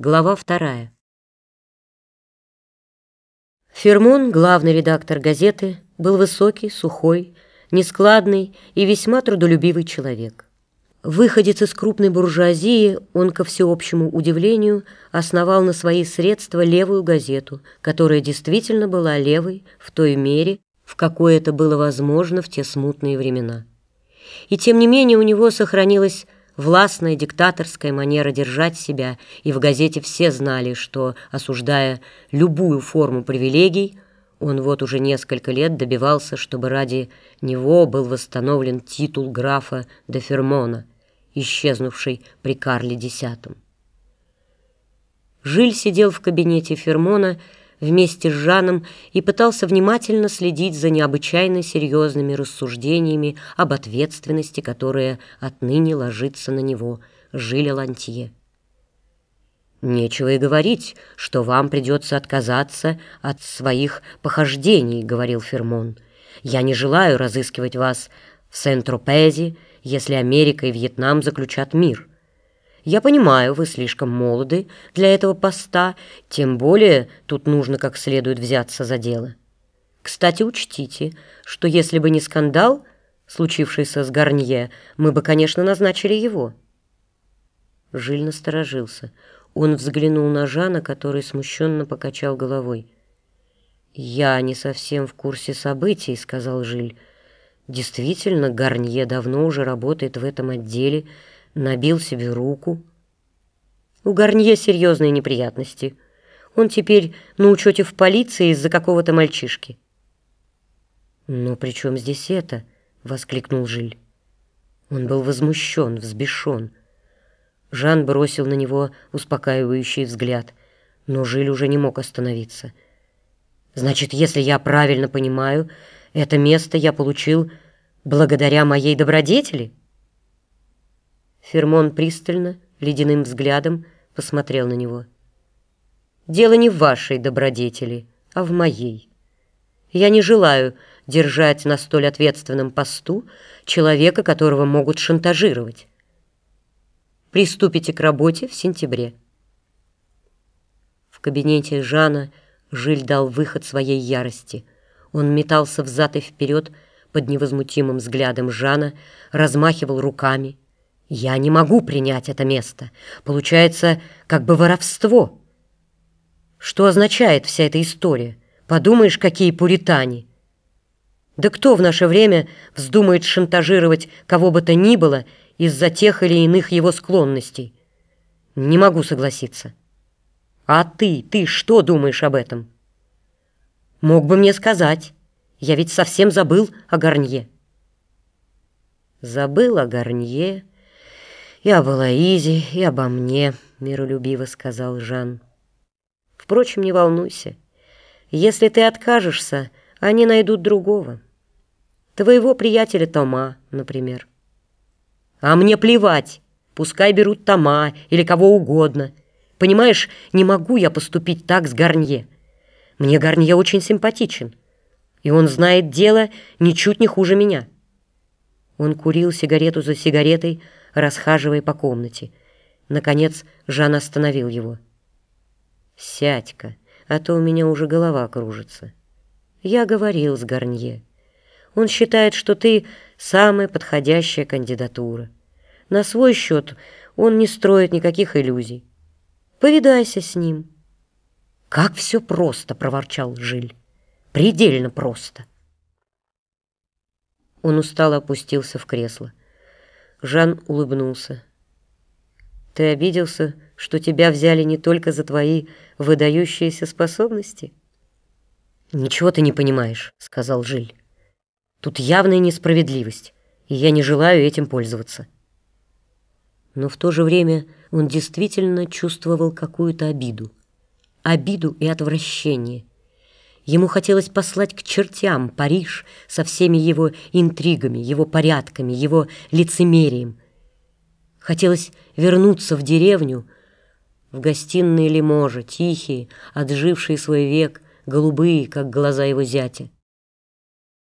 Глава вторая. Фермон, главный редактор газеты, был высокий, сухой, нескладный и весьма трудолюбивый человек. Выходец из крупной буржуазии, он, ко всеобщему удивлению, основал на свои средства левую газету, которая действительно была левой в той мере, в какой это было возможно в те смутные времена. И тем не менее у него сохранилась властная диктаторская манера держать себя, и в газете все знали, что, осуждая любую форму привилегий, он вот уже несколько лет добивался, чтобы ради него был восстановлен титул графа де Фермона, исчезнувший при Карле X. Жиль сидел в кабинете Фермона, вместе с Жаном и пытался внимательно следить за необычайно серьезными рассуждениями об ответственности, которая отныне ложится на него, Жиля Лантье. «Нечего и говорить, что вам придется отказаться от своих похождений», — говорил Фермон. «Я не желаю разыскивать вас в Сент-Тропезе, если Америка и Вьетнам заключат мир». Я понимаю, вы слишком молоды для этого поста, тем более тут нужно как следует взяться за дело. Кстати, учтите, что если бы не скандал, случившийся с Гарнье, мы бы, конечно, назначили его». Жиль насторожился. Он взглянул на Жана, который смущенно покачал головой. «Я не совсем в курсе событий», — сказал Жиль. «Действительно, Гарнье давно уже работает в этом отделе, — набил себе руку. У Гарнье серьезные неприятности. Он теперь на учете в полиции из-за какого-то мальчишки. «Но при чем здесь это?» — воскликнул Жиль. Он был возмущен, взбешен. Жан бросил на него успокаивающий взгляд, но Жиль уже не мог остановиться. «Значит, если я правильно понимаю, это место я получил благодаря моей добродетели?» Фермон пристально, ледяным взглядом посмотрел на него. «Дело не в вашей добродетели, а в моей. Я не желаю держать на столь ответственном посту человека, которого могут шантажировать. Приступите к работе в сентябре». В кабинете Жана Жиль дал выход своей ярости. Он метался взад и вперед под невозмутимым взглядом Жана, размахивал руками, я не могу принять это место. Получается, как бы воровство. Что означает вся эта история? Подумаешь, какие пуритане. Да кто в наше время вздумает шантажировать кого бы то ни было из-за тех или иных его склонностей? Не могу согласиться. А ты, ты что думаешь об этом? Мог бы мне сказать. Я ведь совсем забыл о Гарнье. Забыл о Гарнье, «И об Элоизе, и обо мне», — миролюбиво сказал Жан. «Впрочем, не волнуйся. Если ты откажешься, они найдут другого. Твоего приятеля Тома, например». «А мне плевать. Пускай берут Тома или кого угодно. Понимаешь, не могу я поступить так с Гарнье. Мне Гарнье очень симпатичен, и он знает дело ничуть не хуже меня». Он курил сигарету за сигаретой, расхаживая по комнате. Наконец Жан остановил его. «Сядь-ка, а то у меня уже голова кружится. Я говорил с Гарнье. Он считает, что ты самая подходящая кандидатура. На свой счет он не строит никаких иллюзий. Повидайся с ним». «Как все просто!» — проворчал Жиль. «Предельно просто!» Он устало опустился в кресло. Жан улыбнулся. «Ты обиделся, что тебя взяли не только за твои выдающиеся способности?» «Ничего ты не понимаешь», — сказал Жиль. «Тут явная несправедливость, и я не желаю этим пользоваться». Но в то же время он действительно чувствовал какую-то обиду. Обиду и отвращение. Ему хотелось послать к чертям Париж со всеми его интригами, его порядками, его лицемерием. Хотелось вернуться в деревню, в гостиные Лиможа, тихие, отжившие свой век, голубые, как глаза его зятя.